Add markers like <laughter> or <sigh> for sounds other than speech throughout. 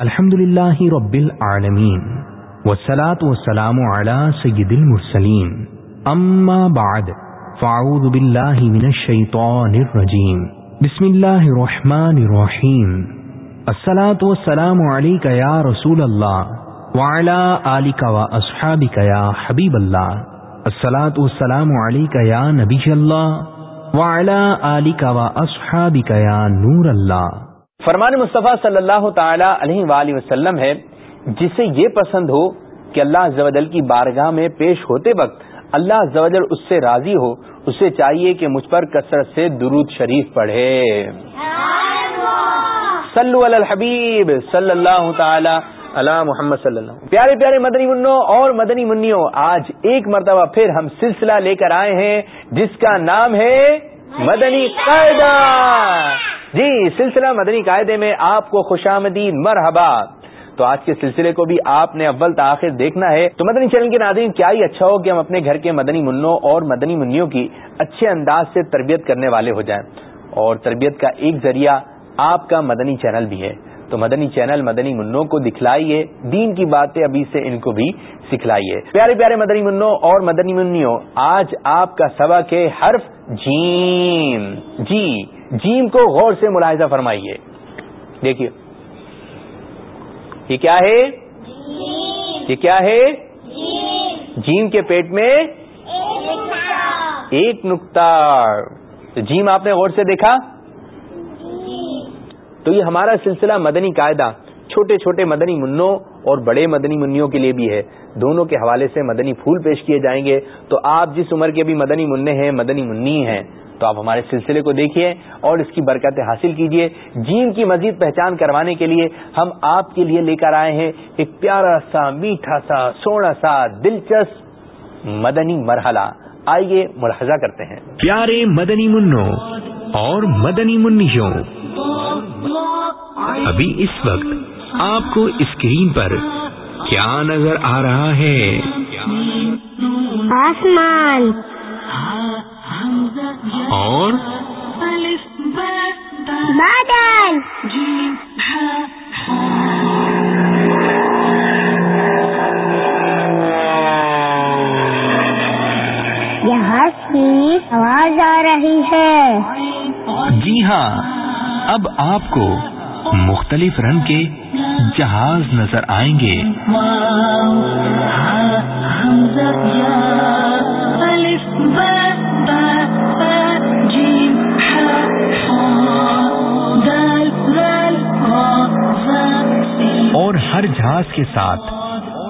الحمد للہ رب العالمین والصلاة والسلام على سید المرسلین. اما بعد، فاعوذ باللہ من الشیطان الرجیم. بسم اللہ الرحمن الرحیم. الصلاة والسلام علیکہ یا رسول اللہ وعلى آلک و اصحابک یا حبیب اللہ. الصلاة والسلام علیکہ یا نبی اللہ وعلى آلک و اصحابک یا نور اللہ. فرمان مصطفیٰ صلی اللہ تعالی علیہ وآلہ وسلم ہے، جسے یہ پسند ہو کہ اللہ زوجل کی بارگاہ میں پیش ہوتے وقت اللہ زوجل اس سے راضی ہو، اسے چاہیے کہ مجھ پر کثرت سے درود شریف پڑھے۔ صلو علی الحبیب صلی اللہ تعالی علی محمد صلی اللہ پیارے پیارے مدنی منو اور مدنی منوں آج ایک مرتبہ پھر ہم سلسلہ لے کر آئے ہیں، جس کا نام ہے مدنی قاعدہ۔ جی سلسلہ مدنی قاعدے میں آپ کو خوش آمدید مرحبا۔ تو آج کے سلسلے کو بھی آپ نے اول تاخیر دیکھنا ہے۔ تو مدنی چینل کے ناظرین، کیا ہی اچھا ہو کہ ہم اپنے گھر کے مدنی منوں اور مدنی منوں کی اچھے انداز سے تربیت کرنے والے ہو جائیں۔ اور تربیت کا ایک ذریعہ آپ کا مدنی چینل بھی ہے۔ تو مدنی چینل مدنی منوں کو دکھلائیے۔ دین کی باتیں ابھی سے ان کو بھی سکھلائیے۔ پیارے پیارے مدنی منوں اور مدنی منوں آج آپ کا سبق ہے حرف جیم۔ جی جیم کو غور سے ملاحظہ فرمائیے۔ دیکھیے۔ یہ کیا ہے؟ یہ کیا ہے؟ جیم کے پیٹ میں ایک نقطہ۔ جیم آپ نے غور سے دیکھا؟ تو یہ ہمارا سلسلہ مدنی قاعدہ چھوٹے چھوٹے مدنی منوں اور بڑے مدنی منوں کے لیے بھی ہے۔ دونوں کے حوالے سے مدنی پھول پیش کیے جائیں گے۔ تو آپ جس عمر کے بھی مدنی منع ہیں، مدنی منی ہیں، تو آپ ہمارے سلسلے کو دیکھیے اور اس کی برکتیں حاصل کیجیے۔ جین کی مزید پہچان کروانے کے لیے ہم آپ کے لیے لے کر آئے ہیں ایک پیارا سا، میٹھا سا سونا سا، دلچسپ مدنی مرحلہ۔ آئیے ملاحظہ کرتے ہیں۔ پیارے مدنی منو اور مدنی منیوں ابھی اس وقت آپ کو اسکرین پر کیا نظر آ رہا ہے؟ آسمان۔ اور؟ بادل۔ یہاں سے آواز آ رہی ہے۔ جی ہاں۔ اب آپ کو مختلف رنگ کے جہاز نظر آئیں گے۔ اور ہر جہاز کے ساتھ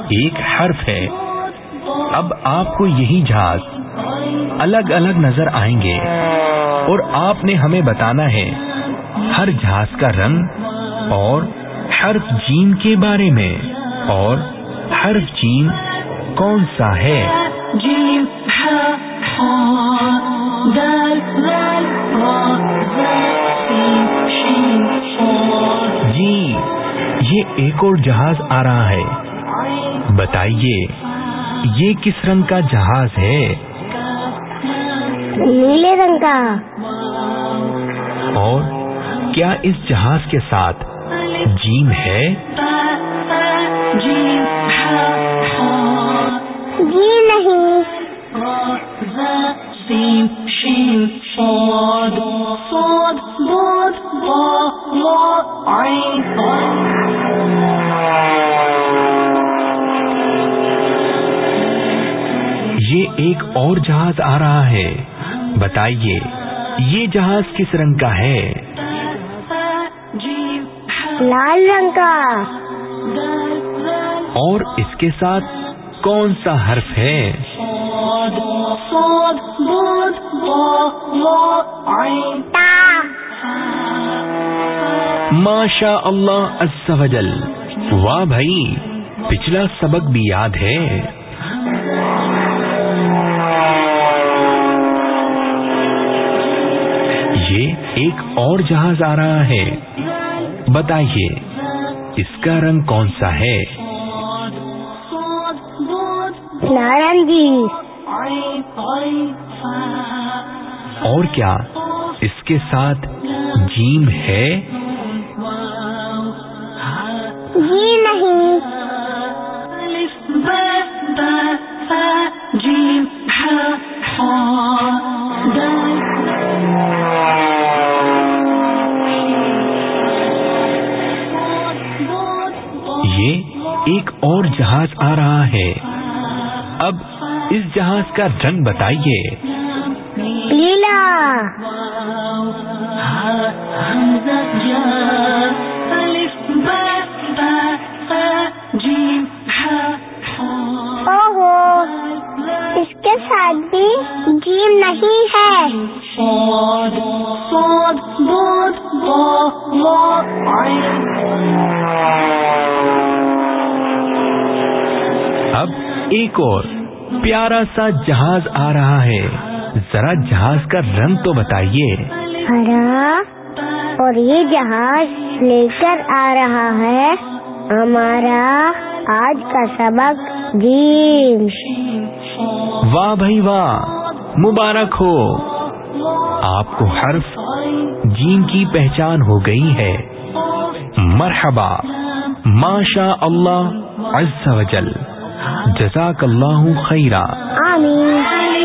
ایک حرف ہے۔ اب آپ کو یہی جہاز الگ الگ نظر آئیں گے۔ اور آپ نے ہمیں بتانا ہے ہر جہاز کا رنگ اور حرف جیم کے بارے میں اور حرف جیم کون سا ہے؟ جی یہ ایک اور جہاز آ رہا ہے۔ بتائیے یہ کس رنگ کا جہاز ہے؟ نیلے رنگ کا۔ اور کیا اس جہاز کے ساتھ جیم ہے؟ جی نہیں۔ یہ ایک اور جہاز آ رہا ہے۔ بتائیے یہ جہاز کس رنگ کا ہے؟ لال رنگ کا۔ اور اس کے ساتھ کون سا حرف ہے؟ ماشا اللہ عز و جل۔ واہ بھائی پچھلا سبق بھی یاد ہے۔ یہ ایک اور جہاز آ رہا ہے۔ بتائیے اس کا رنگ کون سا ہے؟ نارنگی اور کیا اس کے ساتھ جیم ہے؟ جی جہاز آ رہا ہے۔ اب اس جہاز کا رنگ بتائیے۔ پیلا اوہو اس کے ساتھ بھی جیم نہیں ہے۔ اب ایک اور پیارا سا جہاز آ رہا ہے۔ ذرا جہاز کا رنگ تو بتائیے۔ ہرا اور یہ جہاز لے کر آ رہا ہے۔ ہمارا آج کا سبق جیم واہ بھائی واہ مبارک ہو۔ آپ کو حرف جیم کی پہچان ہو گئی ہے۔ مرحبا ماشا اللہ عز و جل۔ جزاک اللہ خیرہ آمین۔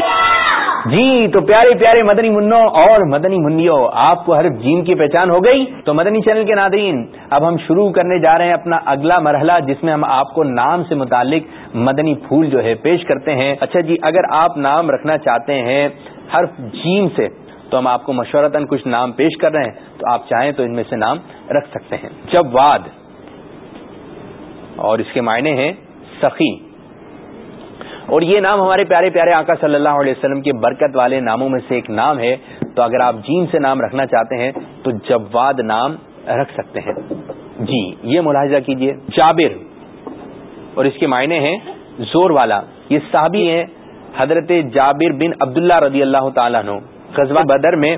جی تو پیارے پیارے مدنی منوں اور مدنی منیوں آپ کو حرف جیم کی پہچان ہو گئی؟ تو مدنی چینل کے ناظرین اب ہم شروع کرنے جا رہے ہیں اپنا اگلا مرحلہ جس میں ہم آپ کو نام سے متعلق مدنی پھول جو ہے پیش کرتے ہیں۔ اچھا جی اگر آپ نام رکھنا چاہتے ہیں حرف جیم سے تو ہم آپ کو مشورتاً کچھ نام پیش کر رہے ہیں۔ تو آپ چاہیں تو ان میں سے نام رکھ سکتے ہیں۔ جواد۔ اور اس کے معنی ہیں سخی۔ اور یہ نام ہمارے پیارے پیارے آقا صلی اللہ علیہ وسلم کے برکت والے ناموں میں سے ایک نام ہے۔ تو اگر آپ جیم سے نام رکھنا چاہتے ہیں، تو جواد نام رکھ سکتے ہیں۔ جی یہ ملاحظہ کیجیے۔ جابر، اور اس کے معنی ہیں زور والا۔ یہ صحابی ہیں حضرت جابر بن عبداللہ رضی اللہ تعالیٰ عنہ۔ غزوہ بدر میں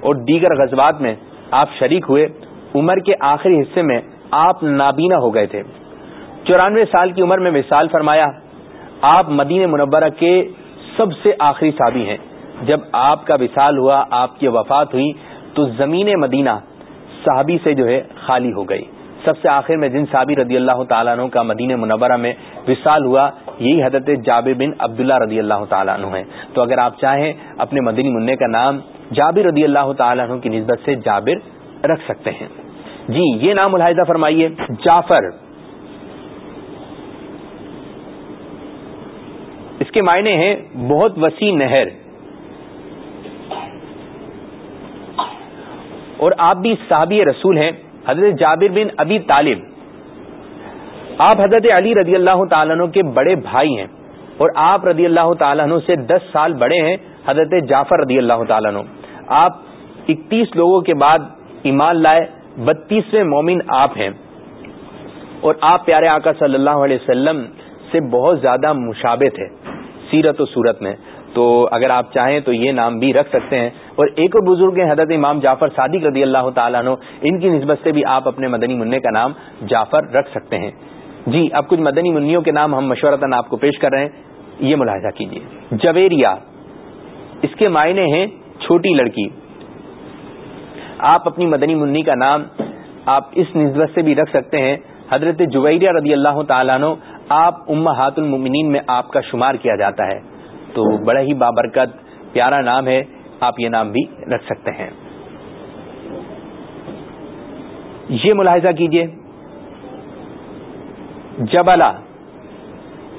اور دیگر غزوات میں آپ شریک ہوئے۔ عمر کے آخری حصے میں آپ نابینا ہو گئے تھے۔ چورانوے سال کی عمر میں مثال فرمایا۔ آپ مدین منورہ کے سب سے آخری صحابی ہیں۔ جب آپ کا وصال ہوا، آپ کی وفات ہوئی، تو زمین مدینہ صحابی سے جو ہے خالی ہو گئی۔ سب سے آخر میں جن صحابی رضی اللہ تعالیٰ عنہ کا مدین منورہ میں وصال ہوا، یہی حضرت جابر بن عبداللہ رضی اللہ تعالیٰ عنہ ہیں۔ تو اگر آپ چاہیں، اپنے مدنی منع کا نام جابر رضی اللہ تعالیٰ عنہ کی نسبت سے جابر رکھ سکتے ہیں۔ جی یہ نام ملاحظہ فرمائیے، جعفر۔ کے معنی ہیں بہت وسیع نہر۔ اور آپ بھی صحابی رسول ہیں، حضرت جابر بن ابی طالب۔ آپ حضرت علی رضی اللہ تعالیٰ کے بڑے بھائی ہیں، اور آپ رضی اللہ تعالیٰ سے دس سال بڑے ہیں، حضرت جعفر رضی اللہ تعالیٰ آپ اکتیس لوگوں کے بعد ایمان لائے، بتیسویں مومن آپ ہیں۔ اور آپ پیارے آقا صلی اللہ علیہ وسلم سے بہت زیادہ مشابہ تھے۔ سیرت و صورت میں۔ تو اگر آپ چاہیں تو یہ نام بھی رکھ سکتے ہیں۔ اور ایک اور بزرگ ہیں حضرت امام جعفر صادق رضی اللہ تعالیٰ عنہ، ان کی نسبت سے بھی آپ اپنے مدنی منع کا نام جعفر رکھ سکتے ہیں۔ جی اب کچھ مدنی منیوں کے نام ہم مشورتاً آپ کو پیش کر رہے ہیں۔ یہ ملاحظہ کیجیے جویریا، اس کے معنی ہیں چھوٹی لڑکی۔ آپ اپنی مدنی منی کا نام آپ اس نسبت سے بھی رکھ سکتے ہیں۔ حضرت جویریہ رضی اللہ تعالیٰ عنہ آپ امہات المؤمنین میں آپ کا شمار کیا جاتا ہے۔ تو بڑا ہی بابرکت، پیارا نام ہے، آپ یہ نام بھی رکھ سکتے ہیں۔ یہ ملاحظہ کیجیے جبلا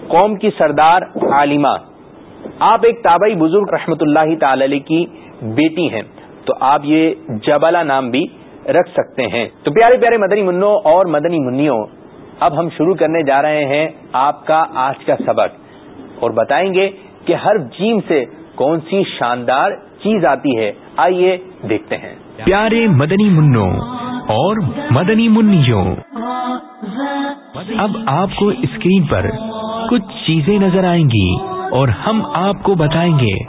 قوم کی سردار عالمہ۔ آپ ایک تابعی بزرگ رحمت اللہ تعالی کی بیٹی ہیں۔ تو آپ یہ جبلا نام بھی رکھ سکتے ہیں۔ تو پیارے پیارے مدنی منوں اور مدنی منیوں اب ہم شروع کرنے جا رہے ہیں آپ کا آج کا سبق اور بتائیں گے کہ ہر جیم سے کون سی شاندار چیز آتی ہے۔ آئیے دیکھتے ہیں۔ پیارے مدنی منوں اور مدنی منیوں، اب آپ کو اسکرین پر کچھ چیزیں نظر آئیں گی اور ہم آپ کو بتائیں گے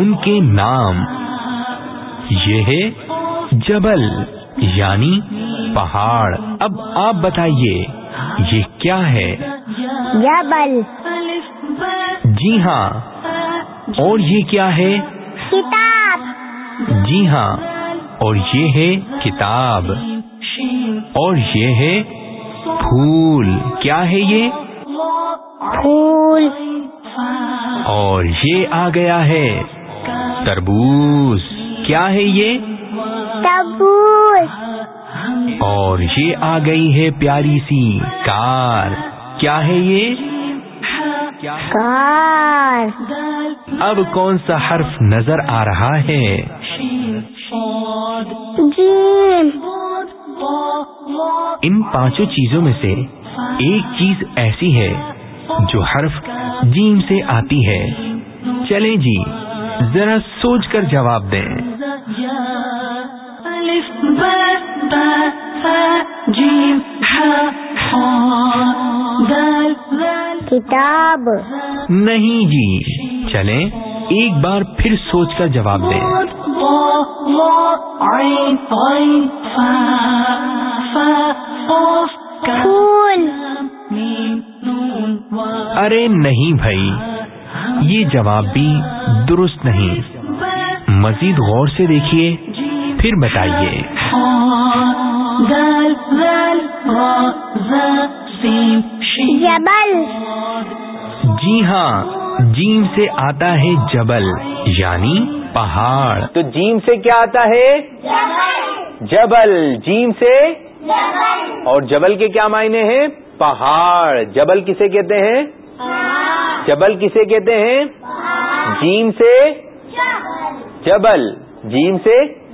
ان کے نام۔ یہ ہے جبل یعنی پہاڑ۔ اب آپ بتائیے یہ کیا ہے؟ جبل جی ہاں۔ اور یہ کیا ہے؟ کتاب۔ جی ہاں۔ اور یہ ہے کتاب۔ اور یہ ہے پھول۔ کیا ہے یہ؟ پھول۔ اور یہ آ گیا ہے۔ تربوز۔ کیا ہے یہ؟ تبوز اور یہ آ گئی ہے پیاری سی کار۔ کیا ہے یہ؟ کار۔ اب کون سا حرف نظر آ رہا ہے؟ جیم ان پانچوں چیزوں میں سے ایک چیز ایسی ہے جو حرف جیم سے آتی ہے۔ چلیں جی ذرا سوچ کر جواب دیں۔ کتاب نہیں جی۔ چلیں ایک بار پھر سوچ کر جواب دیں۔ ارے نہیں بھائی یہ جواب بھی درست نہیں۔ مزید غور سے دیکھیے۔ پھر بتائیے۔ جبل۔ جی ہاں جیم سے آتا ہے جبل یعنی پہاڑ۔ تو جیم سے کیا آتا ہے؟ جبل۔ جیم سے؟ اور جبل کے کیا معنی ہیں؟ پہاڑ۔ جبل کسے کہتے ہیں؟ جبل کسے کہتے ہیں؟ جیم سے؟ جبل۔ جیم سے؟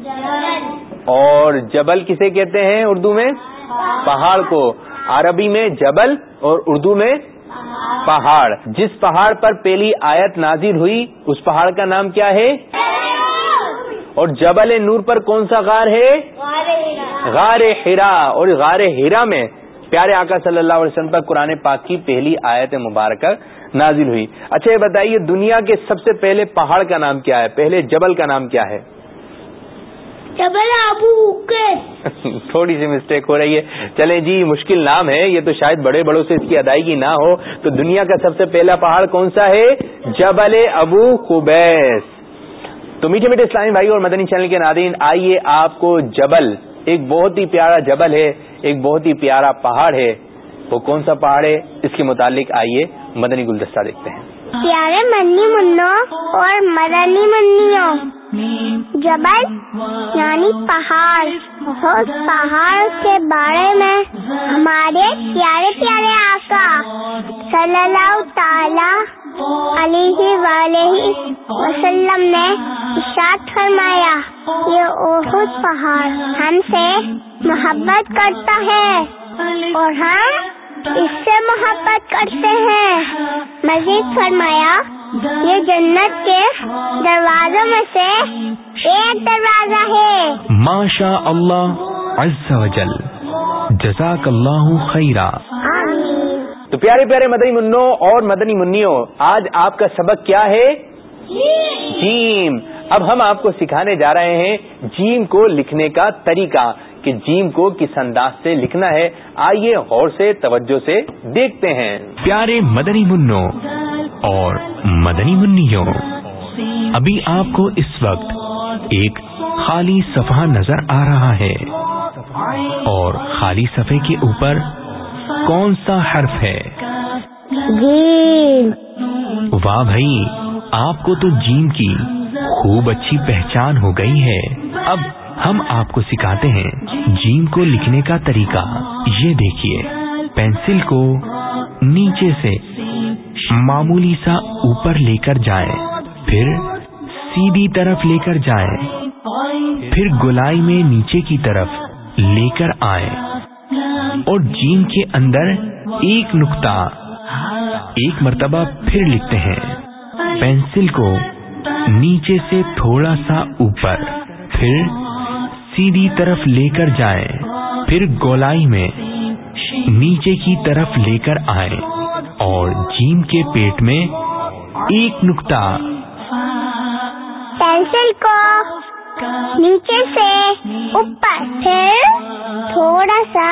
اور جبل کسے کہتے ہیں اردو میں؟ پہاڑ۔ کو۔ عربی میں جبل اور اردو میں پہاڑ۔ جس پہاڑ پر پہلی آیت نازل ہوئی اس پہاڑ کا نام کیا ہے؟ اور جبل نور پر کون سا غار ہے؟ غار ہیرا اور غار ہیرا میں پیارے آقا صلی اللہ علیہ وسلم پر قرآن پاک کی پہلی آیت مبارکہ نازل ہوئی۔ اچھا یہ بتائیے دنیا کے سب سے پہلے پہاڑ کا نام کیا ہے؟ پہلے جبل کا نام کیا ہے؟ جبل ابو <laughs> تھوڑی سی مسٹیک ہو رہی ہے۔ چلیں جی مشکل نام ہے۔ یہ تو شاید بڑے بڑوں سے اس کی ادائیگی نہ ہو۔ تو دنیا کا سب سے پہلا پہاڑ کون سا ہے؟ جبل ابو خبیس تو میٹھے میٹھے اسلامی بھائی اور مدنی چینل کے ناظرین آئیے آپ کو جبل۔ ایک بہت ہی پیارا جبل ہے ایک بہت ہی پیارا پہاڑ ہے۔ وہ کون سا پہاڑ ہے؟ اس کے متعلق آئیے مدنی گلدستہ دیکھتے ہیں۔ پیارے منی منو اور مدنی منیوں۔ جبل یعنی پہاڑ۔ اس پہاڑ کے بارے میں ہمارے پیارے پیارے آقا صلی اللہ تعالی علیہ وآلہ وسلم نے ارشاد فرمایا، یہ احد پہاڑ ہم سے محبت کرتا ہے اور ہم اس سے محبت کرتے ہیں۔ مزید فرمایا یہ جنت کے دروازوں میں سے ایک دروازہ ہے۔ ماشا اللہ عز و جل۔ جزاک اللہ خیرہ تو پیارے پیارے مدنی منوں اور مدنی منیوں آج آپ کا سبق کیا ہے؟ جیم۔ اب ہم آپ کو سکھانے جا رہے ہیں جیم کو لکھنے کا طریقہ۔ کہ جیم کو کس انداز سے لکھنا ہے آئیے غور سے توجہ سے دیکھتے ہیں۔ پیارے مدنی منوں اور مدنی منیوں ابھی آپ کو اس وقت ایک خالی صفحہ نظر آ رہا ہے۔ اور خالی صفحے کے اوپر کون سا حرف ہے؟ واہ بھائی آپ کو تو جیم کی خوب اچھی پہچان ہو گئی ہے۔ اب ہم آپ کو سکھاتے ہیں جیم کو لکھنے کا طریقہ۔ یہ دیکھیے۔ پینسل کو نیچے سے معمولی سا اوپر لے کر جائیں، پھر سیدھی طرف لے کر جائیں، پھر گلائی میں نیچے کی طرف لے کر آئیں۔ اور جیم کے اندر ایک نقطہ، ایک مرتبہ پھر لکھتے ہیں۔ پینسل کو نیچے سے تھوڑا سا اوپر، پھر سیدھی طرف لے کر جائیں، پھر گولائی میں نیچے کی طرف لے کر آئیں اور جیم کے پیٹ میں ایک نقطہ پینسل کو نیچے سے اوپر، پھر تھوڑا سا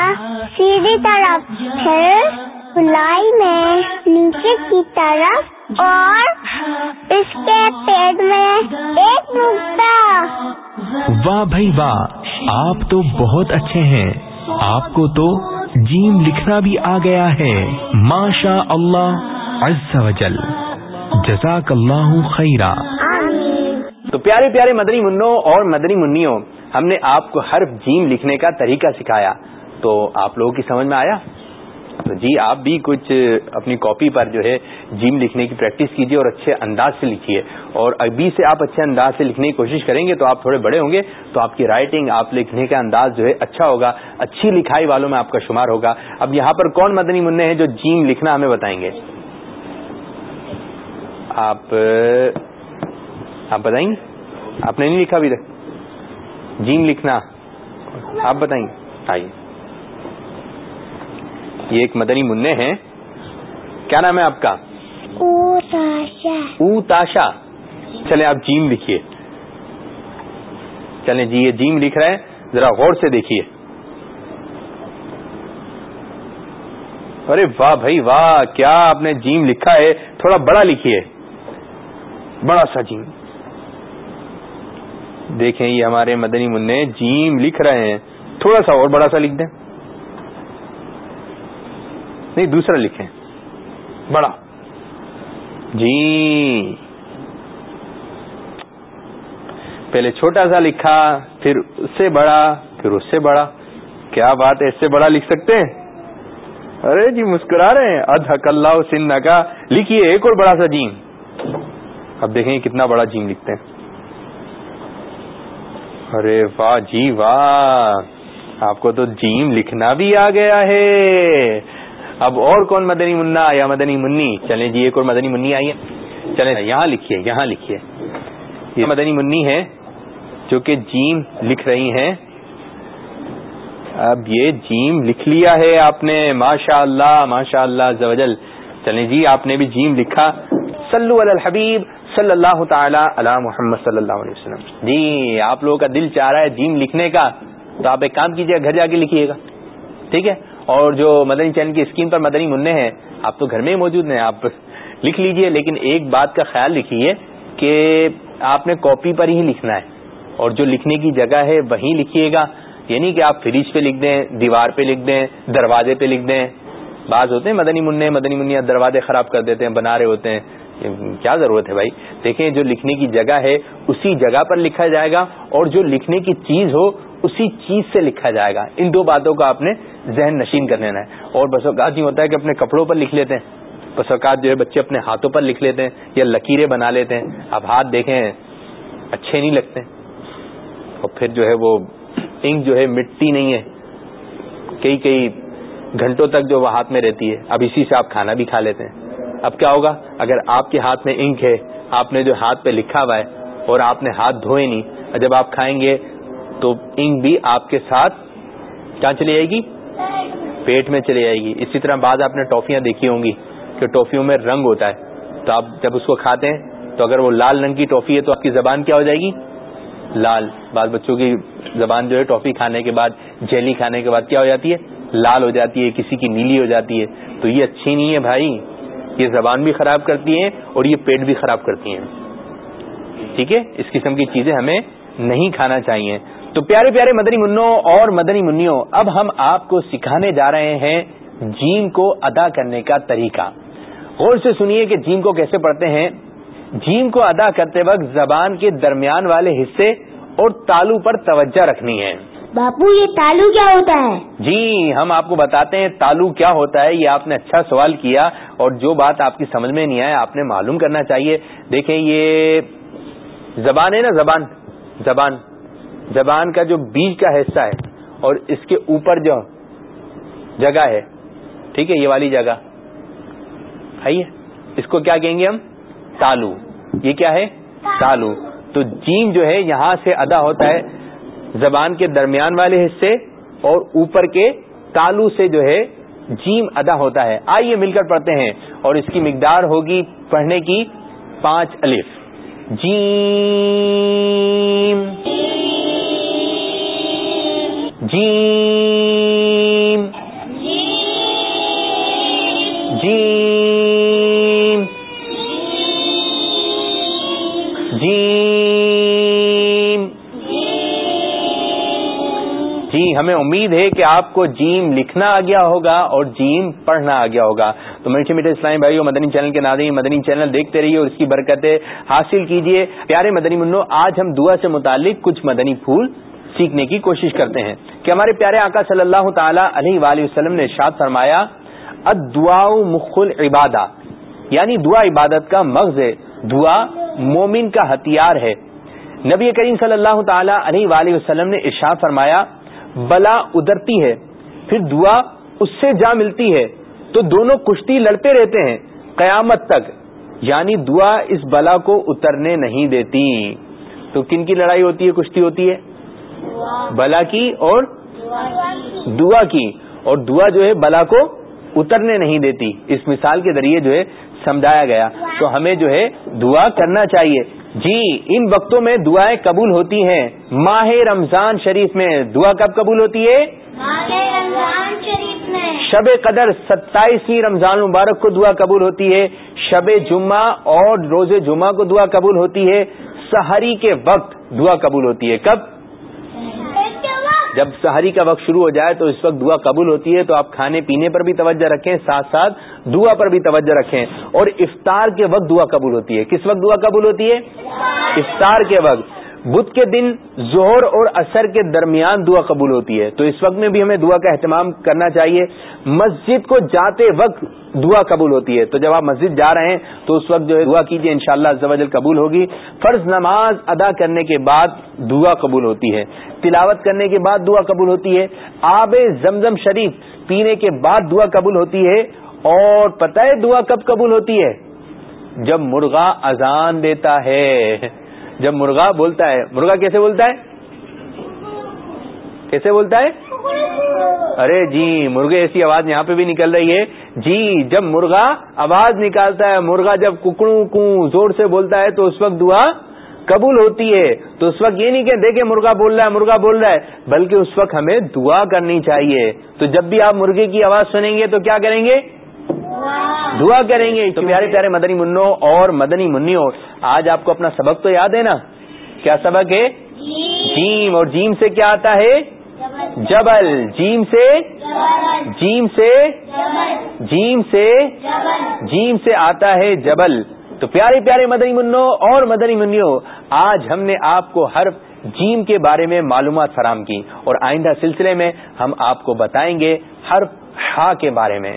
سیدھی طرف، پھر گلائی میں نیچے کی طرف اور اس کے پیٹ میں ایک نقطہ۔ واہ بھائی واہ آپ تو بہت اچھے ہیں۔ آپ کو تو جیم لکھنا بھی آ گیا ہے۔ ماشا اللہ عز و جل۔ جزاک اللہ خیرہ تو پیارے پیارے مدنی منوں اور مدنی منیوں ہم نے آپ کو حرف جیم لکھنے کا طریقہ سکھایا۔ تو آپ لوگوں کی سمجھ میں آیا؟ تو جی آپ بھی کچھ اپنی کاپی پر جو ہے جیم لکھنے کی پریکٹس کیجیے اور اچھے انداز سے لکھیے اور ابھی سے آپ اچھے انداز سے لکھنے کی کوشش کریں گے تو آپ تھوڑے بڑے ہوں گے تو آپ کی رائٹنگ آپ لکھنے کا انداز جو ہے اچھا ہوگا۔ اچھی لکھائی والوں میں آپ کا شمار ہوگا۔ اب یہاں پر کون مدنی منع ہیں جو جیم لکھنا ہمیں بتائیں گے؟ آپ آپ بتائیں۔ گے آپ نے نہیں لکھا ابھی تک۔ جیم لکھنا۔ آپ بتائیں۔ گے آئیے۔ یہ ایک مدنی منع ہے کیا نام ہے آپ کا؟ او تاشا چلے آپ جیم لکھیے۔ چلیں جی یہ جیم لکھ رہے ہیں ذرا غور سے دیکھیے۔ ارے واہ بھائی واہ کیا آپ نے جیم لکھا ہے؟ تھوڑا بڑا لکھیے۔ بڑا سا جیم۔ دیکھیں یہ ہمارے مدنی منع جیم لکھ رہے ہیں۔ تھوڑا سا اور بڑا سا لکھ دیں۔ نہیں، دوسرا لکھیں۔ بڑا۔ جی۔ پہلے چھوٹا سا لکھا، پھر اس سے بڑا، پھر اس سے بڑا۔ کیا بات ہے، اس سے بڑا لکھ سکتے ہیں؟ ارے جی مسکرا رہے ہیں۔ اد اللہ سن کا لکھیے ایک اور بڑا سا جیم۔ اب دیکھیں کتنا بڑا جیم لکھتے ہیں۔ ارے واہ جی واہ، آپ کو تو جیم لکھنا بھی آ گیا ہے۔ اب اور کون مدنی منا یا مدنی منی؟ چلیں جی ایک اور مدنی منی آئیے چلیں، یہاں لکھیے یہاں لکھیے۔ یہ مدنی منی ہے جو کہ جیم لکھ رہی ہیں۔ اب یہ جیم لکھ لیا ہے آپ نے ماشاء اللہ ماشاء اللہ زوجل چلیں جی آپ نے بھی جیم لکھا۔ سلو الحبیب صلی اللہ تعالی علی محمد صلی اللہ علیہ وسلم۔ جی آپ لوگوں کا دل چاہ رہا ہے جیم لکھنے کا۔ تو آپ ایک کام کیجیے گھر جا کے لکھیے گا۔ ٹھیک ہے؟ اور جو مدنی چینل کی اسکیم پر مدنی منع ہیں، آپ تو گھر میں ہی موجود ہیں، آپ لکھ لیجیے، لیکن ایک بات کا خیال لکھیے کہ آپ نے کاپی پر ہی لکھنا ہے، اور جو لکھنے کی جگہ ہے وہیں لکھیے گا۔ یعنی کہ آپ فریج پہ لکھ دیں، دیوار پہ لکھ دیں، دروازے پہ لکھ دیں۔ بعض ہوتے ہیں مدنی منع، مدنی منیا دروازے خراب کر دیتے ہیں، بنا رہے ہوتے ہیں۔ کیا ضرورت ہے بھائی؟ دیکھیں جو لکھنے کی جگہ ہے، اسی جگہ پر لکھا جائے گا، اور جو لکھنے کی چیز ہو اسی چیز سے لکھا جائے گا۔ ان دو باتوں کو آپ نے ذہن نشین کر لینا ہے۔ اور بس اوقات نہیں ہوتا ہے کہ اپنے کپڑوں پر لکھ لیتے ہیں۔ بس اوقات جو ہے بچے اپنے ہاتھوں پر لکھ لیتے ہیں یا لکیریں بنا لیتے ہیں۔ اب ہاتھ دیکھیں، اچھے نہیں لگتے۔ اور پھر جو ہے وہ انک جو ہے مٹی نہیں ہے۔ کئی کئی گھنٹوں تک جو وہ ہاتھ میں رہتی ہے۔ اب اسی سے آپ کھانا بھی کھا لیتے ہیں۔ اب کیا ہوگا؟ اگر آپ کے ہاتھ میں انک ہے، آپ نے جو ہاتھ پہ لکھا ہوا ہے اور آپ نے ہاتھ دھوئے نہیں، جب آپ کھائیں گے تو انک بھی آپ کے ساتھ کیا چلی جائے گی؟ پیٹ میں چلی جائے گی۔ اسی طرح بعض آپ نے ٹافیاں دیکھی ہوں گی کہ ٹافیوں میں رنگ ہوتا ہے۔ تو آپ جب اس کو کھاتے ہیں تو اگر وہ لال رنگ کی ٹافی ہے تو آپ کی زبان کیا ہو جائے گی؟ لال۔ بعض بچوں کی زبان جو ہے ٹافی کھانے کے بعد، جیلی کھانے کے بعد کیا ہو جاتی ہے؟ لال ہو جاتی ہے، کسی کی نیلی ہو جاتی ہے۔ تو یہ اچھی نہیں ہے بھائی۔ یہ زبان بھی خراب کرتی ہیں اور یہ پیٹ بھی خراب کرتی ہیں۔ ٹھیک ہے؟ اس قسم کی چیزیں ہمیں نہیں کھانا چاہیے۔ تو پیارے پیارے مدنی منوں اور مدنی منوں اب ہم آپ کو سکھانے جا رہے ہیں جیم کو ادا کرنے کا طریقہ۔ غور سے سنیے کہ جیم کو کیسے پڑھتے ہیں۔ جیم کو ادا کرتے وقت زبان کے درمیان والے حصے اور تالو پر توجہ رکھنی ہے۔ باپو یہ تالو کیا ہوتا ہے؟ جی ہم آپ کو بتاتے ہیں تالو کیا ہوتا ہے یہ آپ نے اچھا سوال کیا اور جو بات آپ کی سمجھ میں نہیں آئے آپ نے معلوم کرنا چاہیے۔ دیکھیں یہ زبان ہے نا زبان۔ زبان۔ زبان کا جو بیج کا حصہ ہے اور اس کے اوپر جو جگہ ہے، ٹھیک ہے، یہ والی جگہ۔ آئیے، اس کو کیا کہیں گے ہم؟ تالو۔ یہ کیا ہے؟ تالو۔ تو جیم جو ہے، یہاں سے ادا ہوتا ہے زبان کے درمیان والے حصے اور اوپر کے تالو سے جو ہے جیم ادا ہوتا ہے۔ آئیے مل کر پڑھتے ہیں۔ اور اس کی مقدار ہوگی پڑھنے کی پانچ الف۔ جیم۔ جیم۔ جیم۔ جیم۔ جی ہمیں امید ہے کہ آپ کو جیم لکھنا آ گیا ہوگا اور جیم پڑھنا آ گیا ہوگا۔ تو میٹھے میٹھے اسلامی بھائی مدنی چینل کے ناظرین، مدنی چینل دیکھتے رہیے اور اس کی برکتیں حاصل کیجیے۔ پیارے مدنی منو، آج ہم دعا سے متعلق کچھ مدنی پھول سیکھنے کی کوشش کرتے ہیں۔ کہ ہمارے پیارے آقا صلی اللہ تعالی علیہ وآلہ وسلم نے ارشاد فرمایا ادعا مخل عبادہ یعنی دعا عبادت کا مغز ہے، دعا مومن کا ہتھیار ہے۔ نبی کریم صلی اللہ تعالی علیہ وآلہ وسلم نے ارشاد فرمایا، بلا ادرتی ہے، پھر دعا اس سے جا ملتی ہے۔ تو دونوں کشتی لڑتے رہتے ہیں، قیامت تک۔ یعنی دعا اس بلا کو اترنے نہیں دیتی۔ تو کن کی لڑائی ہوتی ہے، کشتی ہوتی ہے؟ بلا کی اور دعا کی اور دعا جو ہے بلا کو اترنے نہیں دیتی اس مثال کے ذریعے جو ہے سمجھایا گیا تو ہمیں جو ہے دعا کرنا چاہیے جی ان وقتوں میں دعائیں قبول ہوتی ہیں ماہ رمضان شریف میں دعا کب قبول ہوتی ہے شب قدر ستائیسویں رمضان مبارک کو دعا قبول ہوتی ہے شب جمعہ اور روز جمعہ کو دعا قبول ہوتی ہے سحری کے وقت دعا قبول ہوتی ہے کب جب سحری کا وقت شروع ہو جائے تو اس وقت دعا قبول ہوتی ہے تو آپ کھانے پینے پر بھی توجہ رکھیں، ساتھ ساتھ دعا پر بھی توجہ رکھیں۔ اور افطار کے وقت دعا قبول ہوتی ہے۔ کس وقت دعا قبول ہوتی ہے؟ افطار کے وقت۔ بدھ کے دن زہر اور اثر کے درمیان دعا قبول ہوتی ہے۔ تو اس وقت میں بھی ہمیں دعا کا اہتمام کرنا چاہیے۔ مسجد کو جاتے وقت دعا قبول ہوتی ہے۔ تو جب آپ مسجد جا رہے ہیں، تو اس وقت جو ہے دعا کیجیے انشاءاللہ شاء اللہ قبول ہوگی۔ فرض نماز ادا کرنے کے بعد دعا قبول ہوتی ہے۔ تلاوت کرنے کے بعد دعا قبول ہوتی ہے۔ آب زمزم شریف پینے کے بعد دعا قبول ہوتی ہے۔ اور پتہ ہے دعا کب قبول ہوتی ہے؟ جب مرغا اذان دیتا ہے۔ جب مرغا بولتا ہے، مرغا کیسے بولتا ہے؟ کیسے بولتا ہے؟ ارے جی مرغے ایسی آواز یہاں پہ بھی نکل رہی ہے۔ جی جب مرغا آواز نکالتا ہے، مرغا جب ککڑوں کو زور سے بولتا ہے، تو اس وقت دعا قبول ہوتی ہے۔ تو اس وقت یہ نہیں کہ دیکھیں مرغا بول رہا ہے، مرغا بول رہا ہے، بلکہ اس وقت ہمیں دعا کرنی چاہیے۔ تو جب بھی آپ مرغے کی آواز سنیں گے تو کیا کریں گے؟ دعا کریں گے۔ تو پیارے پیارے مدنی منو اور مدنی منو آج آپ کو اپنا سبق تو یاد ہے نا؟ کیا سبق ہے؟ جیم۔ اور جیم سے کیا آتا ہے؟ جبل۔ جیم سے؟ جیم سے؟ جیم سے؟ جیم سے آتا ہے جبل۔ تو پیارے پیارے مدنی منو اور مدنی منو آج ہم نے آپ کو ہر جیم کے بارے میں معلومات فراہم کی۔ اور آئندہ سلسلے میں ہم آپ کو بتائیں گے ہر ہا کے بارے میں۔